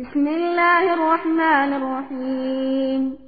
بسم الله الرحمن الرحيم.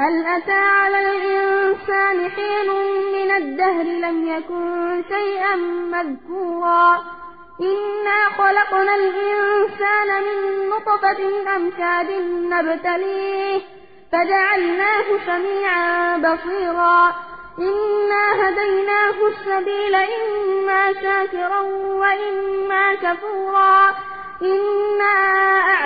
هل أتى على الإنسان حين من الدهر لم يكن شيئا مذكورا؟ إنا خلقنا الإنسان من نطفة أمشاد نبتليه فجعلناه سميعا بصيرا. إنا هديناه السبيل إما شاكرا وإما كفورا. إنا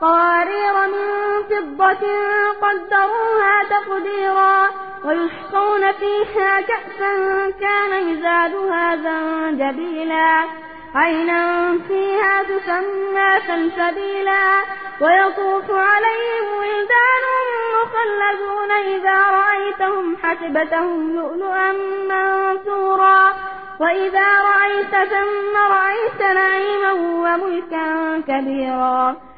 قوارير من فضة قدروها تقديرا ويسقون فيها كأسا كان مزاجها زنجبيلا. عينا فيها تسمى سلسبيلا. ويطوف عليهم ولدان مخلدون إذا رأيتهم حسبتهم لؤلؤا منثورا. وإذا رأيت ثم رأيت نعيما وملكا كبيرا.